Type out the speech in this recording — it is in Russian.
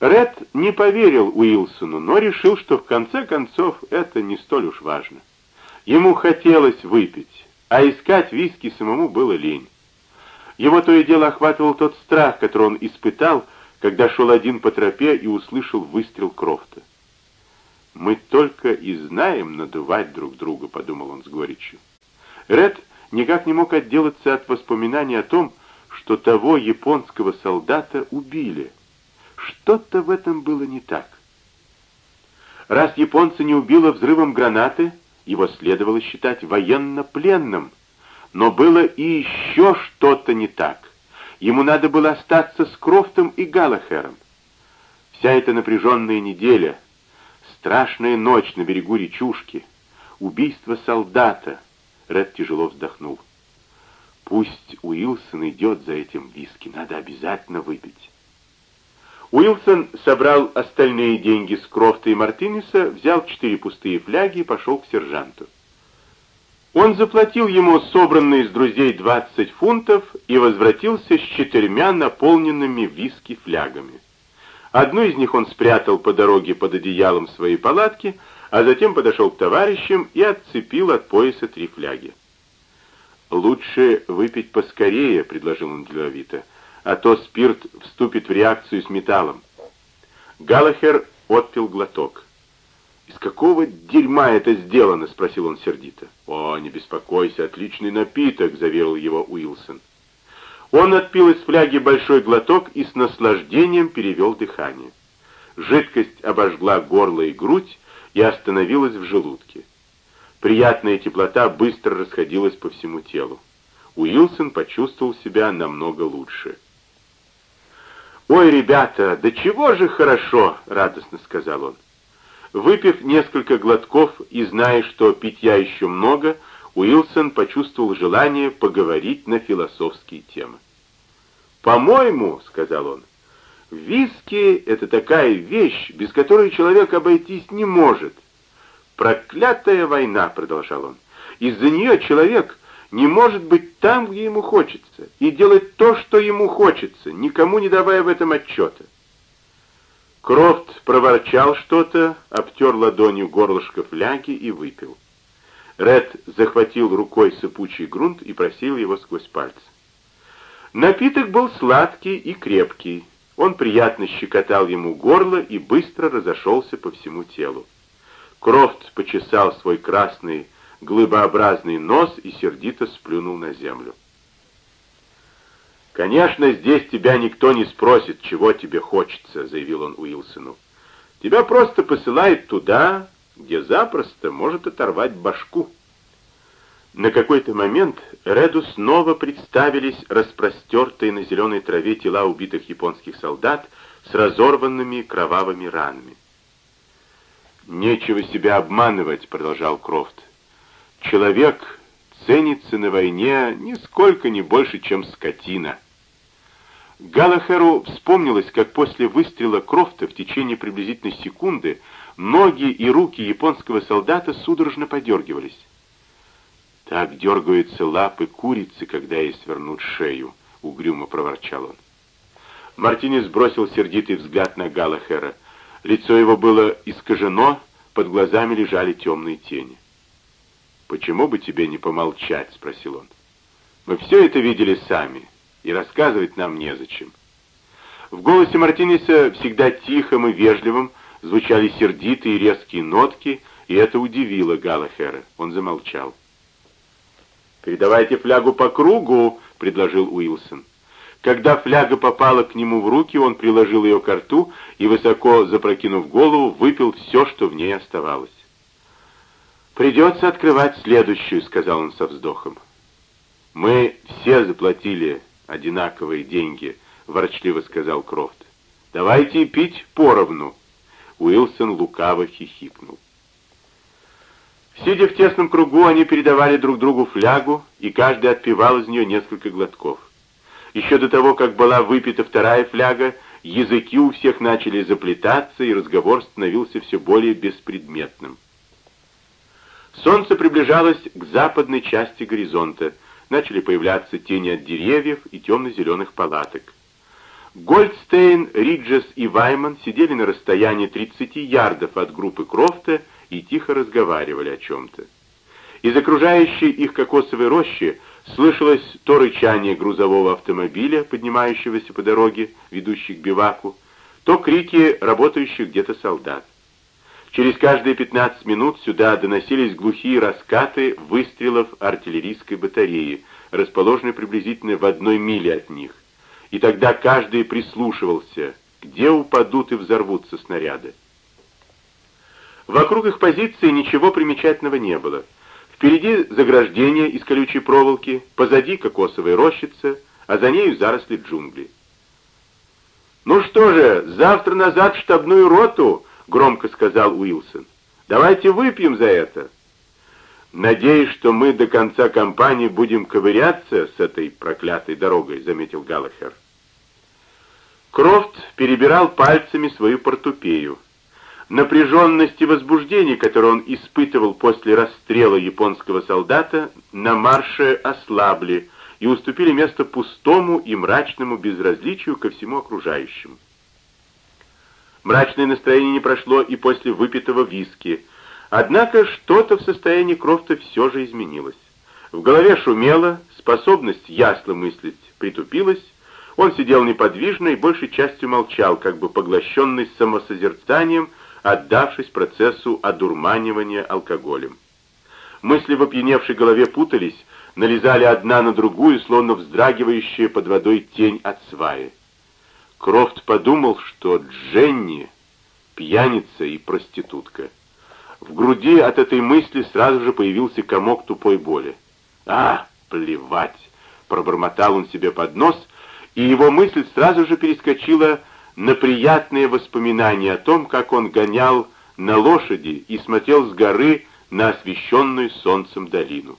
Ред не поверил Уилсону, но решил, что в конце концов это не столь уж важно. Ему хотелось выпить, а искать виски самому было лень. Его то и дело охватывал тот страх, который он испытал, когда шел один по тропе и услышал выстрел Крофта. «Мы только и знаем надувать друг друга», — подумал он с горечью. Ред никак не мог отделаться от воспоминаний о том, что того японского солдата убили. Что-то в этом было не так. Раз японца не убило взрывом гранаты, его следовало считать военно-пленным. Но было и еще что-то не так. Ему надо было остаться с Крофтом и Галлахером. Вся эта напряженная неделя, страшная ночь на берегу речушки, убийство солдата. Ред тяжело вздохнул. Пусть Уилсон идет за этим виски, надо обязательно выпить. Уилсон собрал остальные деньги с Крофта и Мартинеса, взял четыре пустые фляги и пошел к сержанту. Он заплатил ему собранные с друзей 20 фунтов и возвратился с четырьмя наполненными виски флягами. Одну из них он спрятал по дороге под одеялом своей палатки, а затем подошел к товарищам и отцепил от пояса три фляги. «Лучше выпить поскорее», — предложил он деловито, а то спирт вступит в реакцию с металлом. Галахер отпил глоток. «Из какого дерьма это сделано?» — спросил он сердито. «О, не беспокойся, отличный напиток», — заверил его Уилсон. Он отпил из фляги большой глоток и с наслаждением перевел дыхание. Жидкость обожгла горло и грудь и остановилась в желудке. Приятная теплота быстро расходилась по всему телу. Уилсон почувствовал себя намного лучше. «Ой, ребята, да чего же хорошо!» — радостно сказал он. Выпив несколько глотков и зная, что питья еще много, Уилсон почувствовал желание поговорить на философские темы. «По-моему, — сказал он, — виски — это такая вещь, без которой человек обойтись не может. Проклятая война, — продолжал он, — из-за нее человек не может быть там, где ему хочется, и делать то, что ему хочется, никому не давая в этом отчета. Крофт проворчал что-то, обтер ладонью горлышко фляги и выпил. Ред захватил рукой сыпучий грунт и просил его сквозь пальцы. Напиток был сладкий и крепкий. Он приятно щекотал ему горло и быстро разошелся по всему телу. Крофт почесал свой красный глыбообразный нос и сердито сплюнул на землю. «Конечно, здесь тебя никто не спросит, чего тебе хочется», — заявил он Уилсону. «Тебя просто посылают туда, где запросто может оторвать башку». На какой-то момент Реду снова представились распростертые на зеленой траве тела убитых японских солдат с разорванными кровавыми ранами. «Нечего себя обманывать», — продолжал Крофт. Человек ценится на войне нисколько не больше, чем скотина. Галахеру вспомнилось, как после выстрела Крофта в течение приблизительной секунды ноги и руки японского солдата судорожно подергивались. «Так дергаются лапы курицы, когда ей свернут шею», — угрюмо проворчал он. Мартинес бросил сердитый взгляд на Галахера. Лицо его было искажено, под глазами лежали темные тени. «Почему бы тебе не помолчать?» — спросил он. «Мы все это видели сами, и рассказывать нам незачем». В голосе Мартинеса, всегда тихом и вежливым, звучали сердитые резкие нотки, и это удивило Галахера. Он замолчал. «Передавайте флягу по кругу», — предложил Уилсон. Когда фляга попала к нему в руки, он приложил ее к рту и, высоко запрокинув голову, выпил все, что в ней оставалось. «Придется открывать следующую», — сказал он со вздохом. «Мы все заплатили одинаковые деньги», — ворчливо сказал Крофт. «Давайте пить поровну». Уилсон лукаво хихикнул. Сидя в тесном кругу, они передавали друг другу флягу, и каждый отпивал из нее несколько глотков. Еще до того, как была выпита вторая фляга, языки у всех начали заплетаться, и разговор становился все более беспредметным. Солнце приближалось к западной части горизонта. Начали появляться тени от деревьев и темно-зеленых палаток. Гольдстейн, Риджес и Вайман сидели на расстоянии 30 ярдов от группы Крофта и тихо разговаривали о чем-то. Из окружающей их кокосовой рощи слышалось то рычание грузового автомобиля, поднимающегося по дороге, ведущей к биваку, то крики работающих где-то солдат. Через каждые 15 минут сюда доносились глухие раскаты выстрелов артиллерийской батареи, расположенной приблизительно в одной миле от них и тогда каждый прислушивался, где упадут и взорвутся снаряды. Вокруг их позиции ничего примечательного не было. Впереди заграждение из колючей проволоки, позади кокосовая рощица, а за нею заросли джунглей. «Ну что же, завтра назад в штабную роту», — громко сказал Уилсон. «Давайте выпьем за это». «Надеюсь, что мы до конца кампании будем ковыряться с этой проклятой дорогой», — заметил Галлахер. Крофт перебирал пальцами свою портупею. Напряженность и возбуждение, которое он испытывал после расстрела японского солдата, на марше ослабли и уступили место пустому и мрачному безразличию ко всему окружающему. Мрачное настроение не прошло и после выпитого виски, однако что-то в состоянии Крофта все же изменилось. В голове шумело, способность ясно мыслить притупилась, он сидел неподвижно и большей частью молчал, как бы поглощенный самосозерцанием, отдавшись процессу одурманивания алкоголем. Мысли в опьяневшей голове путались, налезали одна на другую, словно вздрагивающая под водой тень от сваи. Крофт подумал, что Дженни — пьяница и проститутка. В груди от этой мысли сразу же появился комок тупой боли. «А, плевать!» — пробормотал он себе под нос и его мысль сразу же перескочила на приятные воспоминания о том, как он гонял на лошади и смотрел с горы на освещенную солнцем долину.